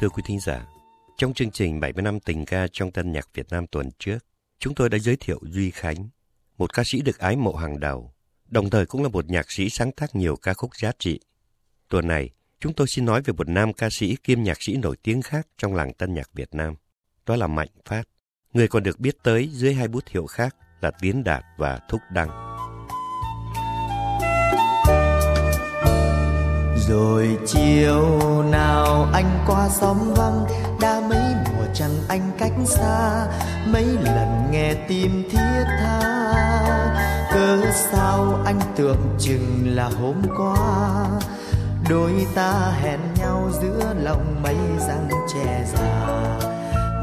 Thưa quý thính giả, trong chương trình 70 năm tình ca trong tân nhạc Việt Nam tuần trước, chúng tôi đã giới thiệu Duy Khánh, một ca sĩ được ái mộ hàng đầu, đồng thời cũng là một nhạc sĩ sáng tác nhiều ca khúc giá trị. Tuần này, chúng tôi xin nói về một nam ca sĩ kiêm nhạc sĩ nổi tiếng khác trong làng tân nhạc Việt Nam. Đó là Mạnh Phát, người còn được biết tới dưới hai bút hiệu khác là Tiến Đạt và Thúc Đăng. Rồi chiều nào anh qua xóm vắng, đã mấy mùa chẳng anh cách xa, mấy lần nghe tim thiết tha. Cớ sao anh tưởng chừng là hôm qua, đôi ta hẹn nhau giữa lòng mấy răng che già.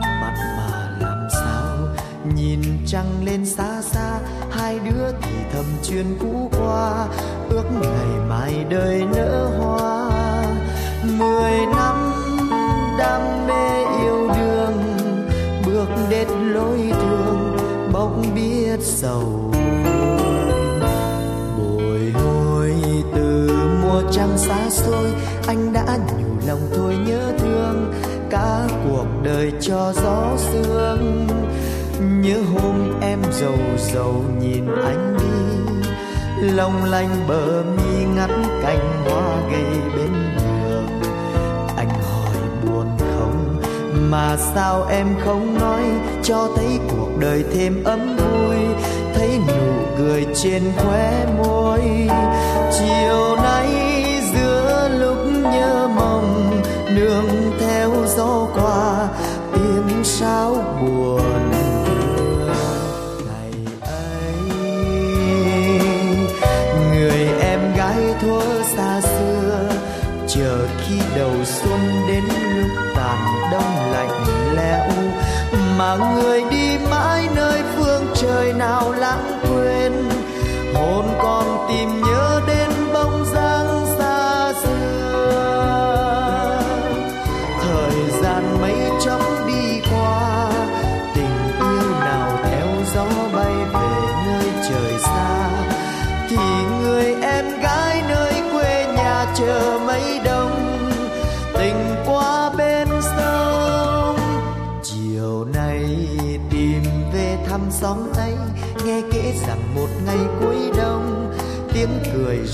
Mặt mà làm sao, nhìn trăng lên xa xa, hai đứa thì thầm chuyện cũ qua ước ngày mai đời nở hoa. Mười năm đam mê yêu đương, bước đến lối thương bỗng biết sầu bồi hồi từ mùa trăng xa xôi, anh đã nhủ lòng thôi nhớ thương, cả cuộc đời cho gió sương. Nhớ hôm em giàu giàu nhìn anh long lanh bờ mi ngắt cành hoa gầy bên đường. Anh hỏi buồn không, mà sao em không nói? Cho thấy cuộc đời thêm ấm vui thấy nụ cười trên khóe môi. Chiều nay giữa lúc nhớ mong, nương theo gió qua, tiếng sáo buồn người đi mãi nơi phương trời nào lãng quên hồn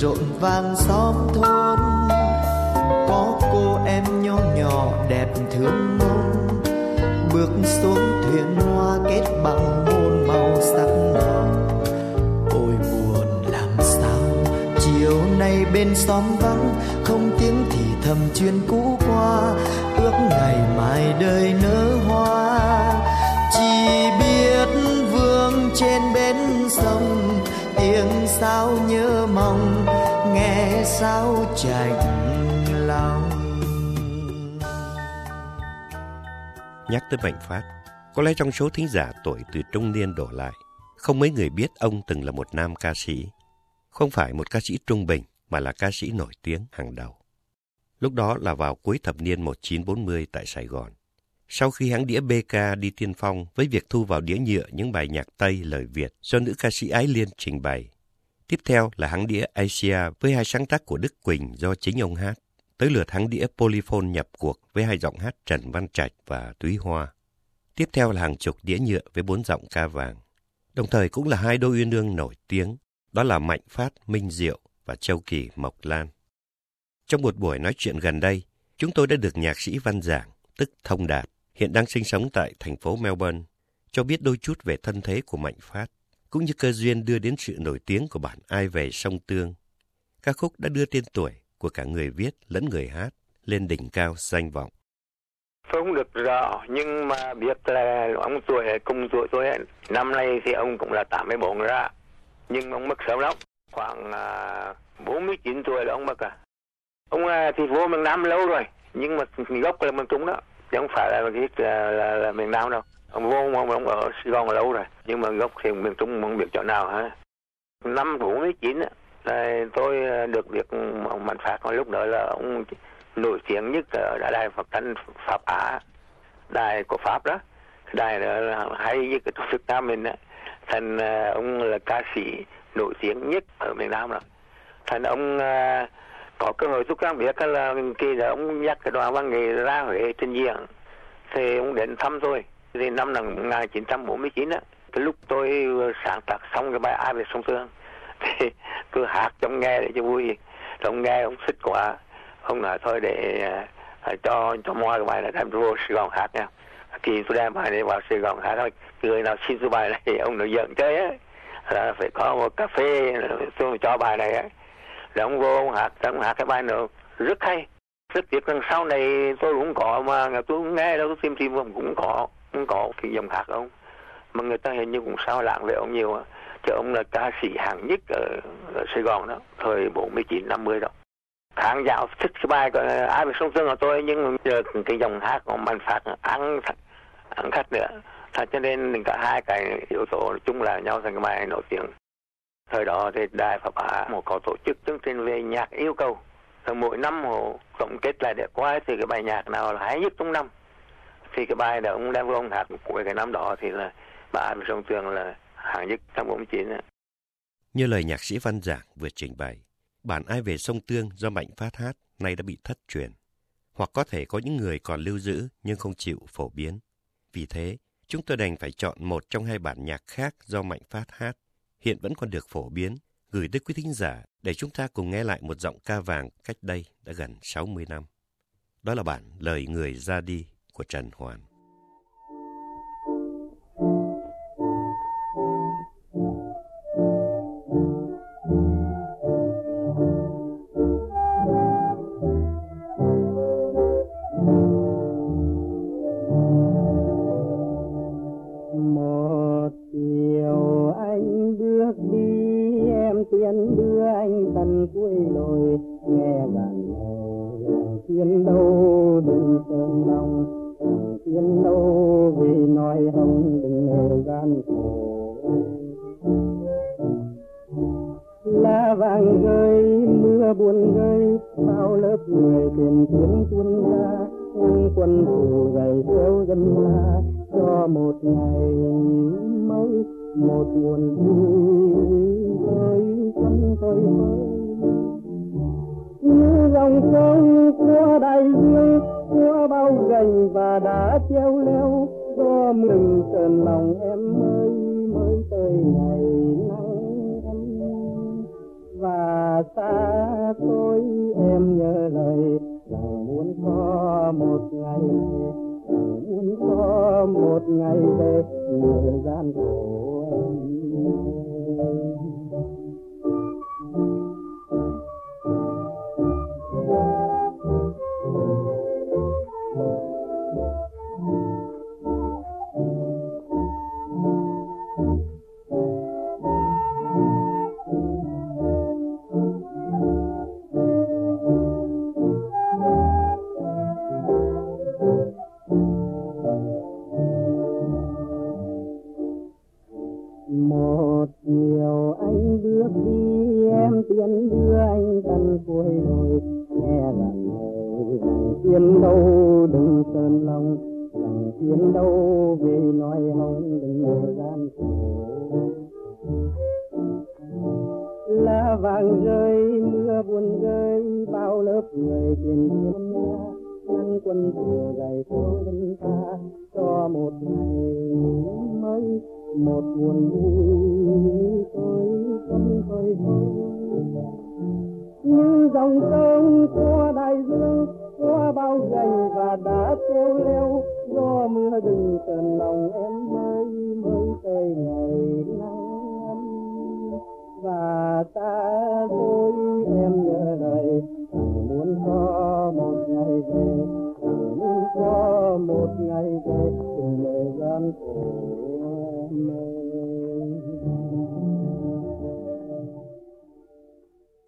rộn vang xóm thôn. Có cô em nho nhỏ đẹp thương mong, bước xuống thuyền hoa kết bằng môn màu sắc hồng ôi buồn làm sao, chiều nay bên xóm vắng, không tiếng thì thầm chuyện cũ qua. Ước ngày mai đời nở hoa, chỉ biết vương trên bến sông tiếng sao nhớ mong nghe sao chạnh lòng Nhắc tới Mạnh Phát, có lẽ trong số thính giả tuổi từ trung niên đổ lại, không mấy người biết ông từng là một nam ca sĩ. Không phải một ca sĩ trung bình, mà là ca sĩ nổi tiếng hàng đầu. Lúc đó là vào cuối thập niên 1940 tại Sài Gòn. Sau khi hãng đĩa BK đi tiên phong với việc thu vào đĩa nhựa những bài nhạc Tây lời Việt do nữ ca sĩ Ái Liên trình bày. Tiếp theo là hãng đĩa Asia với hai sáng tác của Đức Quỳnh do chính ông hát. Tới lượt hãng đĩa Polyphone nhập cuộc với hai giọng hát Trần Văn Trạch và Túy Hoa. Tiếp theo là hàng chục đĩa nhựa với bốn giọng ca vàng. Đồng thời cũng là hai đôi uyên ương nổi tiếng, đó là Mạnh Phát, Minh Diệu và Châu Kỳ Mộc Lan. Trong một buổi nói chuyện gần đây, chúng tôi đã được nhạc sĩ Văn Giảng, tức Thông Đạt, hiện đang sinh sống tại thành phố Melbourne, cho biết đôi chút về thân thế của Mạnh Phát, cũng như cơ duyên đưa đến sự nổi tiếng của bản Ai về sông Tương. Ca khúc đã đưa tên tuổi của cả người viết lẫn người hát lên đỉnh cao danh vọng. Không được rõ nhưng mà biết là ông tuổi cùng tuổi tôi ấy. Năm nay thì ông cũng là 84 ra. Nhưng ông mất sớm lắm. Khoảng à, uh, 49 tuổi là ông mất à. Ông uh, thì vô miền Nam lâu rồi. Nhưng mà gốc là miền Trung đó. Chứ không phải là, biết là, là, là miền Nam đâu. Ông vô ông, ông ở Sài Gòn lâu rồi. Nhưng mà gốc thì miền Trung không biết chỗ nào hả. Năm 49 á. Là tôi ờ, được việc ông Mạnh Phát lúc đó là ông nổi tiếng nhất ở đài Phật Thanh Pháp Á đài của Pháp đó đài đó là hay nhất ở Việt Nam mình đó. thành ờ, ông là ca sĩ nổi tiếng nhất ở miền Nam rồi thành ông uh, có cơ hội xuất biết là kỳ đó ông dắt cái đoàn văn nghệ ra Huế trình diễn thì ông đến thăm tôi. Thì năm 1949 á cái lúc tôi sáng tác xong cái bài ai về sông Tương thì tôi hát trong nghe để cho vui. Ông nghe ông thích quá. Ông nói thôi để uh, cho cho moi cái bài này đem vô Sài Gòn hát nha. Khi tôi đem bài này vào Sài Gòn hát thôi người nào xin tôi bài này ông nói giận chơi á. Là phải có một cà phê tôi cho bài này á là ông vô ông hát ông hát cái bài nữa. Rất hay. Rất tiếc rằng sau này tôi cũng có mà tôi cũng nghe đâu tôi tìm tìm cũng có cũng có cái dòng hát ông. Mà người ta hình như cũng sao lãng về ông nhiều à. chứ ông là ca sĩ hàng nhất ở, ở Sài Gòn đó thời 49 50 đó. Khán giả thích cái bài của ai mà sông tương của tôi nhưng giờ cái dòng hát của mạnh phát ăn ăn khách nữa. Thật cho nên cả hai cái yếu tố chung là nhau thành cái bài nổi tiếng thời đó thì đài pháp á một có tổ chức chương trình về nhạc yêu cầu. Rồi mỗi năm họ tổng kết lại để qua thì cái bài nhạc nào là hay nhất trong năm. Thì cái bài đó ông đem vô ông hát của cái năm đó thì là bà Sông Tường là hạng nhất trong bốn chín Như lời nhạc sĩ Văn Giảng vừa trình bày, bản Ai về sông Tương do Mạnh Phát hát nay đã bị thất truyền, hoặc có thể có những người còn lưu giữ nhưng không chịu phổ biến. Vì thế, chúng tôi đành phải chọn một trong hai bản nhạc khác do Mạnh Phát hát, hiện vẫn còn được phổ biến, gửi tới quý thính giả để chúng ta cùng nghe lại một giọng ca vàng cách đây đã gần 60 năm. Đó là bản Lời Người Ra Đi của Trần Hoàn. gành và đã treo leo do mừng cơn lòng em mới mới tới ngày nắng và xa tôi em nhớ lời rằng muốn có một ngày muốn có một ngày về người gian khổ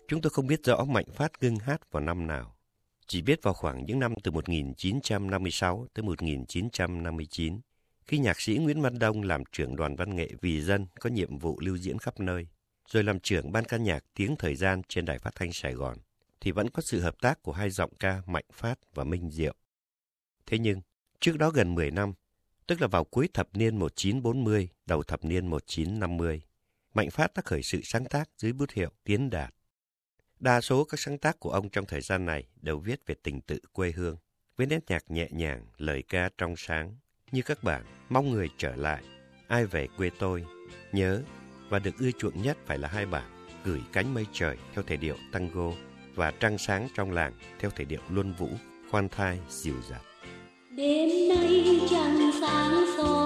Chúng tôi không biết rõ Mạnh Phát ngưng hát vào năm nào. Chỉ biết vào khoảng những năm từ 1956 tới 1959, khi nhạc sĩ Nguyễn Văn Đông làm trưởng đoàn văn nghệ vì dân có nhiệm vụ lưu diễn khắp nơi, rồi làm trưởng ban ca nhạc tiếng thời gian trên đài phát thanh Sài Gòn, thì vẫn có sự hợp tác của hai giọng ca Mạnh Phát và Minh Diệu. Thế nhưng, trước đó gần 10 năm, tức là vào cuối thập niên 1940, đầu thập niên 1950, Mạnh Phát đã khởi sự sáng tác dưới bút hiệu Tiến Đạt. Đa số các sáng tác của ông trong thời gian này đều viết về tình tự quê hương, với nét nhạc nhẹ nhàng, lời ca trong sáng, như các bạn mong người trở lại, ai về quê tôi, nhớ và được ưa chuộng nhất phải là hai bản gửi cánh mây trời theo thể điệu tango và trăng sáng trong làng theo thể điệu luân vũ, khoan thai, dịu dàng. Đêm nay trăng sáng soi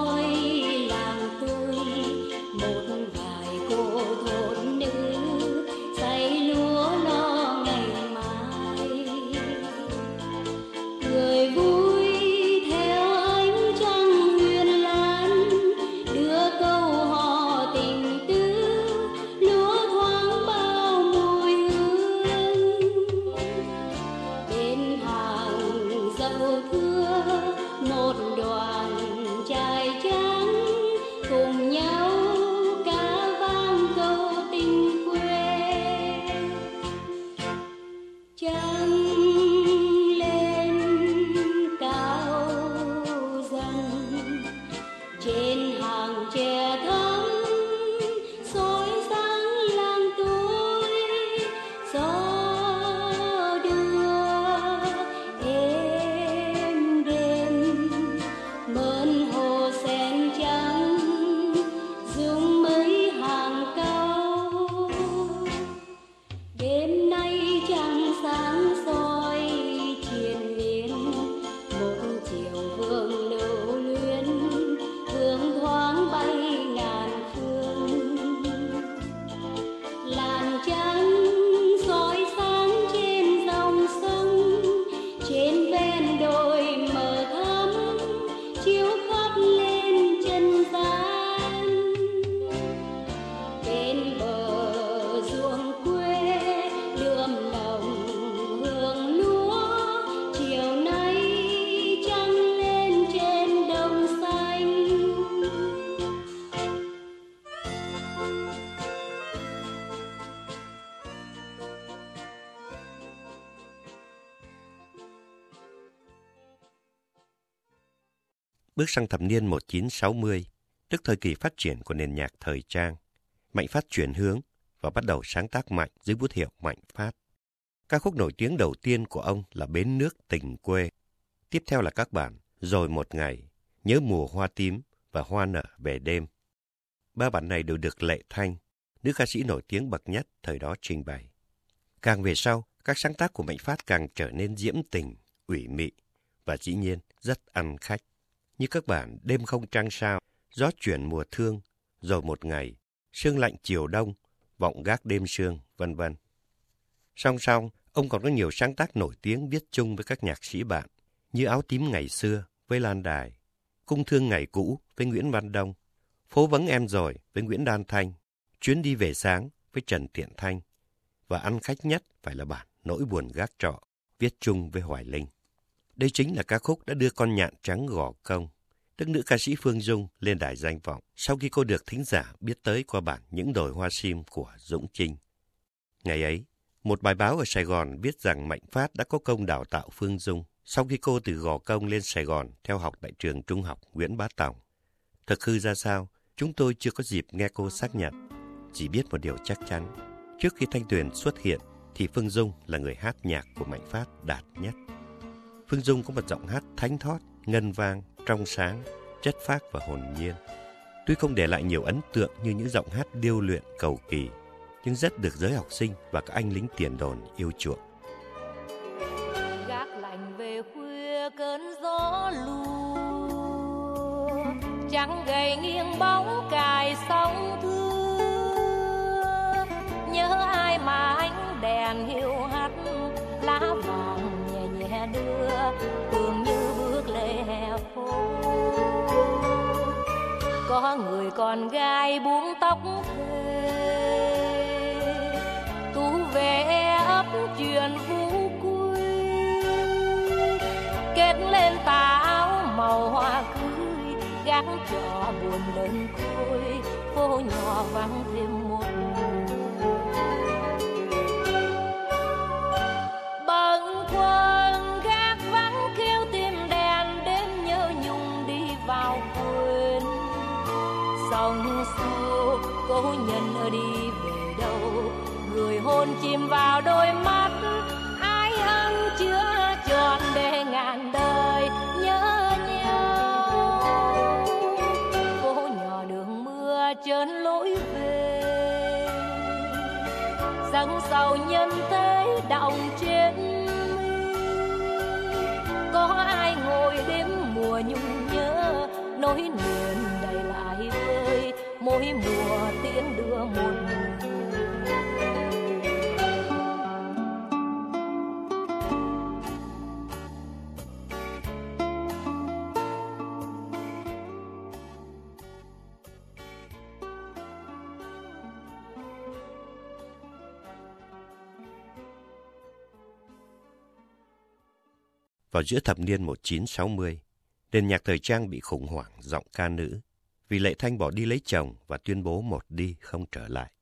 Bước sang thập niên 1960, tức thời kỳ phát triển của nền nhạc thời trang, Mạnh Phát chuyển hướng và bắt đầu sáng tác mạnh dưới bút hiệu Mạnh Phát. Ca khúc nổi tiếng đầu tiên của ông là Bến nước tình quê. Tiếp theo là các bản Rồi một ngày, Nhớ mùa hoa tím và Hoa nở về đêm. Ba bản này đều được Lệ Thanh, nữ ca sĩ nổi tiếng bậc nhất thời đó trình bày. Càng về sau, các sáng tác của Mạnh Phát càng trở nên diễm tình, ủy mị và dĩ nhiên rất ăn khách. Như các bản Đêm không trăng sao, Gió chuyển mùa thương, Rồi một ngày, Sương lạnh chiều đông, Vọng gác đêm sương, vân vân. Song song, ông còn có nhiều sáng tác nổi tiếng viết chung với các nhạc sĩ bạn, như Áo tím ngày xưa với Lan Đài, Cung thương ngày cũ với Nguyễn Văn Đông, Phố vắng em rồi với Nguyễn Đan Thanh, Chuyến đi về sáng với Trần Tiện Thanh, và ăn khách nhất phải là bản Nỗi buồn gác trọ, viết chung với Hoài Linh. Đây chính là ca khúc đã đưa con nhạn trắng gò công, đức nữ ca sĩ Phương Dung lên đài danh vọng sau khi cô được thính giả biết tới qua bản Những đồi hoa sim của Dũng Trinh. Ngày ấy, một bài báo ở Sài Gòn viết rằng Mạnh Phát đã có công đào tạo Phương Dung sau khi cô từ Gò Công lên Sài Gòn theo học tại trường trung học Nguyễn Bá Tòng. Thực hư ra sao, chúng tôi chưa có dịp nghe cô xác nhận. Chỉ biết một điều chắc chắn, trước khi Thanh Tuyền xuất hiện thì Phương Dung là người hát nhạc của Mạnh Phát đạt nhất. Phương Dung có một giọng hát thánh thót, ngân vang, trong sáng, chất phác và hồn nhiên. Tuy không để lại nhiều ấn tượng như những giọng hát điêu luyện cầu kỳ, nhưng rất được giới học sinh và các anh lính tiền đồn yêu chuộng. Người con gái buông tóc thề tú về ấp chuyện vũ quy kết lên tà áo màu hoa cưới, gác cho buồn đơn côi phố nhỏ vắng thêm dâng sầu nhân thế động trên mi có ai ngồi đêm mùa nhung nhớ, nỗi niềm đầy lại vơi, mỗi mùa tiễn đưa một Vào giữa thập niên 1960, nền nhạc thời trang bị khủng hoảng giọng ca nữ vì Lệ Thanh bỏ đi lấy chồng và tuyên bố một đi không trở lại.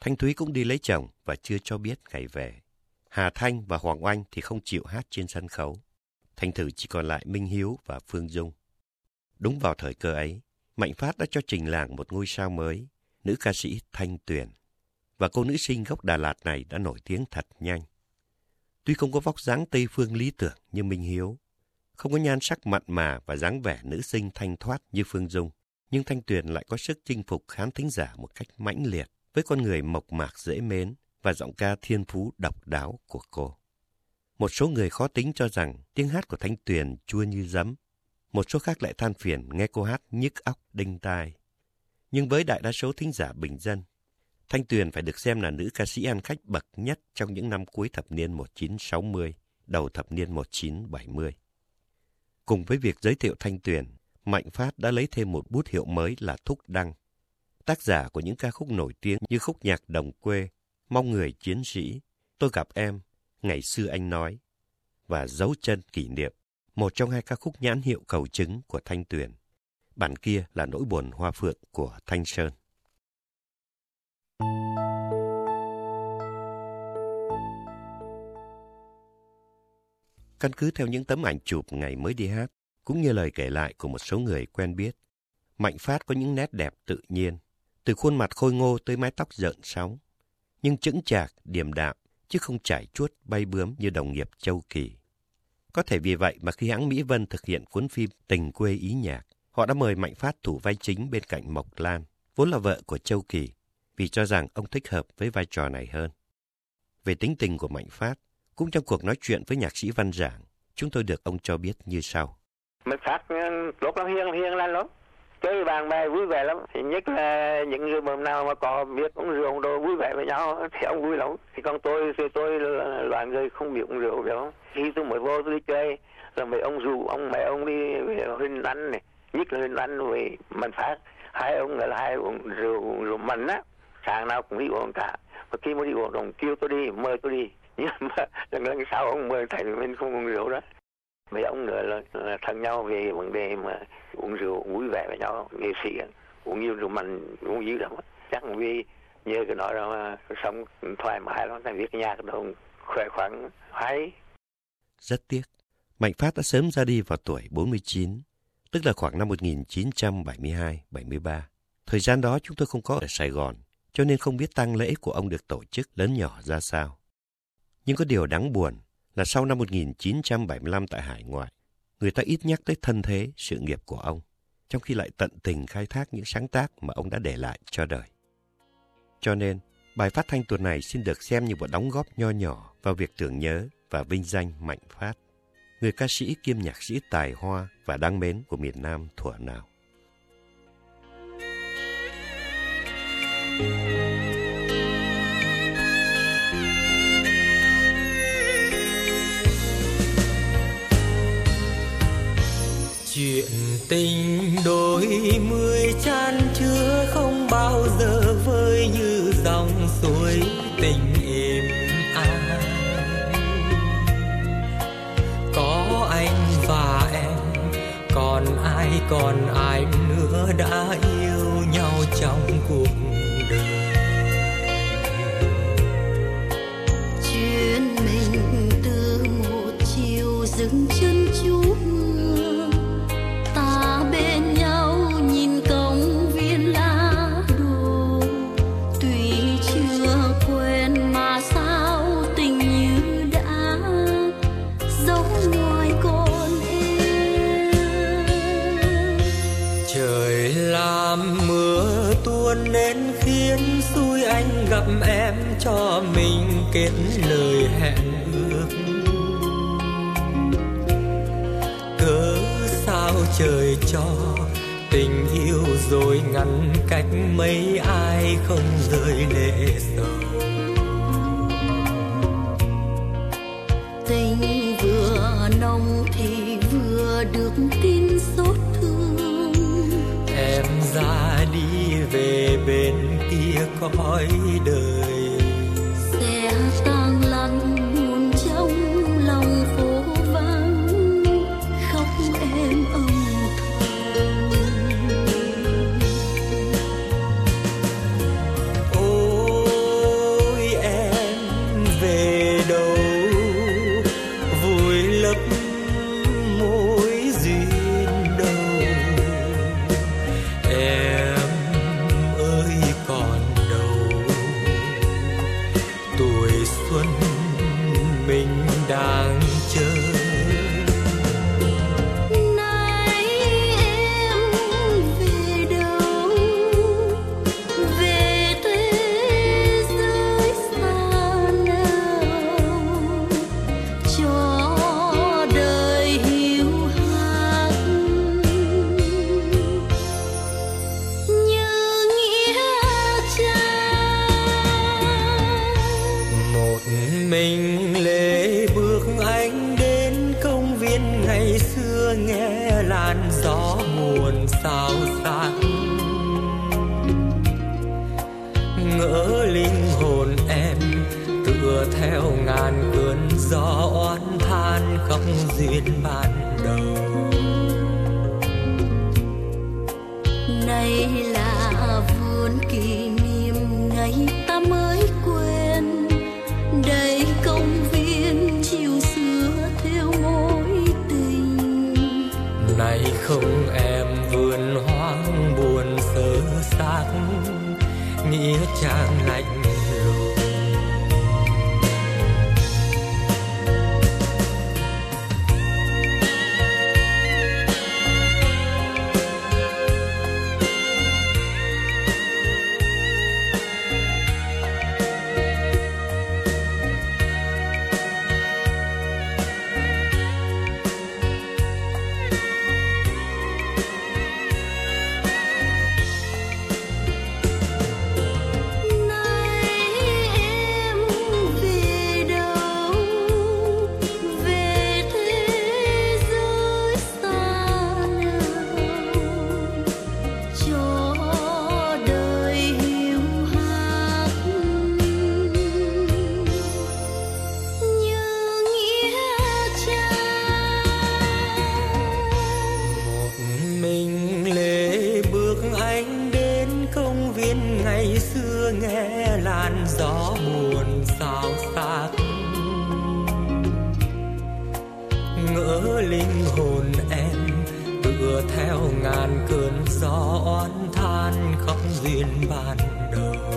Thanh Thúy cũng đi lấy chồng và chưa cho biết ngày về. Hà Thanh và Hoàng Oanh thì không chịu hát trên sân khấu. Thành thử chỉ còn lại Minh Hiếu và Phương Dung. Đúng vào thời cơ ấy, Mạnh Phát đã cho trình làng một ngôi sao mới, nữ ca sĩ Thanh Tuyền. Và cô nữ sinh gốc Đà Lạt này đã nổi tiếng thật nhanh. Tuy không có vóc dáng Tây Phương lý tưởng như Minh Hiếu, không có nhan sắc mặn mà và dáng vẻ nữ sinh thanh thoát như Phương Dung, nhưng Thanh Tuyền lại có sức chinh phục khán thính giả một cách mãnh liệt với con người mộc mạc dễ mến và giọng ca thiên phú độc đáo của cô. Một số người khó tính cho rằng tiếng hát của Thanh Tuyền chua như giấm. Một số khác lại than phiền nghe cô hát nhức óc đinh tai. Nhưng với đại đa số thính giả bình dân, Thanh Tuyền phải được xem là nữ ca sĩ ăn khách bậc nhất trong những năm cuối thập niên 1960, đầu thập niên 1970. Cùng với việc giới thiệu Thanh Tuyền, Mạnh Phát đã lấy thêm một bút hiệu mới là Thúc Đăng. Tác giả của những ca khúc nổi tiếng như khúc nhạc đồng quê, Mong người chiến sĩ, Tôi gặp em, Ngày xưa anh nói, và Dấu chân kỷ niệm, một trong hai ca khúc nhãn hiệu cầu chứng của Thanh Tuyền. Bản kia là nỗi buồn hoa phượng của Thanh Sơn. Căn cứ theo những tấm ảnh chụp ngày mới đi hát, cũng như lời kể lại của một số người quen biết, Mạnh Phát có những nét đẹp tự nhiên, từ khuôn mặt khôi ngô tới mái tóc rợn sóng, nhưng chững chạc, điềm đạm, chứ không chảy chuốt bay bướm như đồng nghiệp Châu Kỳ. Có thể vì vậy mà khi hãng Mỹ Vân thực hiện cuốn phim Tình quê ý nhạc, họ đã mời Mạnh Phát thủ vai chính bên cạnh Mộc Lan, vốn là vợ của Châu Kỳ, vì cho rằng ông thích hợp với vai trò này hơn. Về tính tình của Mạnh Phát, cũng trong cuộc nói chuyện với nhạc sĩ Văn Giảng, chúng tôi được ông cho biết như sau. mình Phát ừ, lúc nó hiên hiên lên lắm. Chơi bạn bè vui vẻ lắm. Thì nhất là những người mà nào mà có biết uống rượu uống đồ vui vẻ với nhau thì ông vui lắm. Thì còn tôi thì tôi là loại người không biết uống rượu đâu khi tôi mới vô tôi đi chơi là mấy ông rủ ông mẹ ông đi huynh anh này. Nhất là huynh anh với mạnh phát. Hai ông là hai uống rượu rượu mạnh á. Sáng nào cũng đi uống cả. Và khi mà đi uống đồng kêu tôi đi mời tôi đi nhưng mà lần lần sau ông mời thầy mình không uống rượu đó. Mấy ông nữa là, là thân nhau về vấn đề mà uống rượu vui vẻ với nhau nghệ sĩ uống nhiều rượu mạnh uống dữ lắm chắc vì nhờ cái đó mà sống thoải mái lắm. Thành viết nhạc đâu khỏe khoắn hay. Rất tiếc, Mạnh Phát đã sớm ra đi vào tuổi 49, tức là khoảng năm 1972-73. Thời gian đó chúng tôi không có ở Sài Gòn, cho nên không biết tang lễ của ông được tổ chức lớn nhỏ ra sao. Nhưng có điều đáng buồn là sau năm 1975 tại hải ngoại, người ta ít nhắc tới thân thế, sự nghiệp của ông, trong khi lại tận tình khai thác những sáng tác mà ông đã để lại cho đời. Cho nên, bài phát thanh tuần này xin được xem như một đóng góp nho nhỏ vào việc tưởng nhớ và vinh danh Mạnh Phát, người ca sĩ kiêm nhạc sĩ tài hoa và đáng mến của miền Nam thuở nào. Chuyện tình đôi mươi chan chứa không bao giờ vơi như dòng suối tình êm an. có anh và em, còn ai còn ai nữa đã yêu nhau trong cuộc đời chuyện mình từ một chiều dừng chân chú kết lời hẹn ước. Cớ sao trời cho tình yêu rồi ngăn cách mấy ai không rơi lệ sầu tình vừa nồng thì vừa được tin xót thương. Em ra đi về bên kia cõi đời không em vườn hoang buồn sơ xác nghĩa chàng do oán than khóc duyên ban đầu.